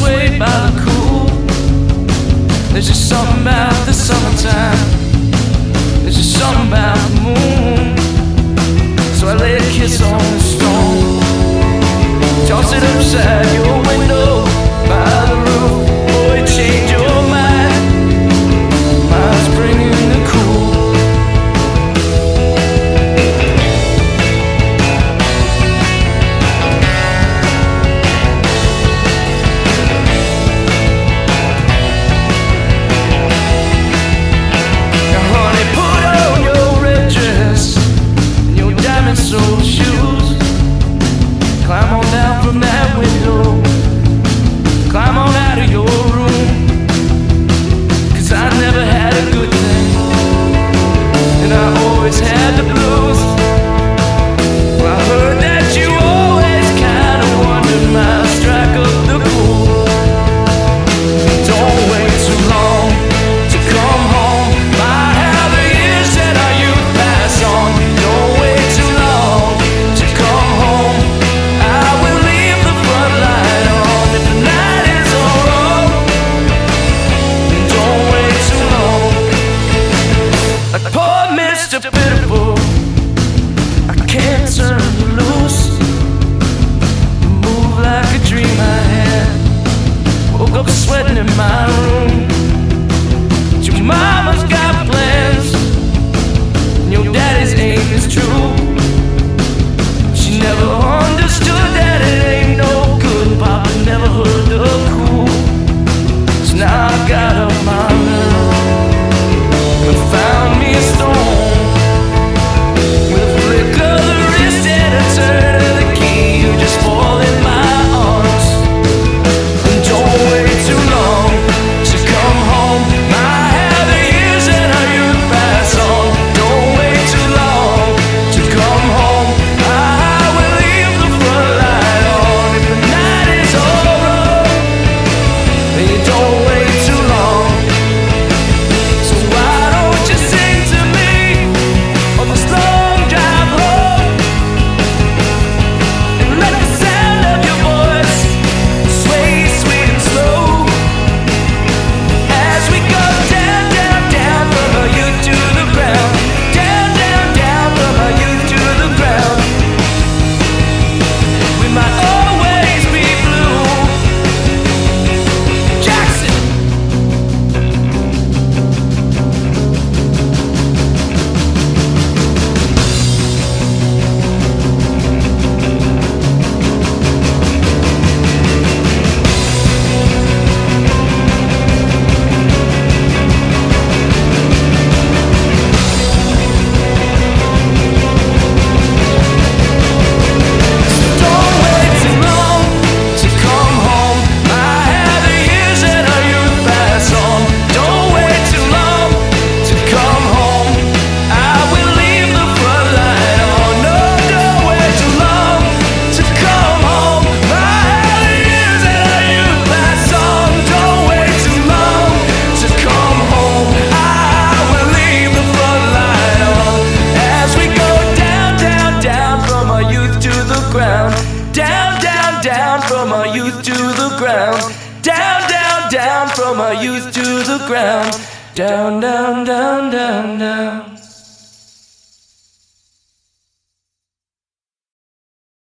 swayed by the cool. There's just something about the summertime. There's just something about the moon. sweating in my room. ground. Down, down, down from our youth to the ground. Down, down, down from our youth to the ground. Down, down, down, down, down.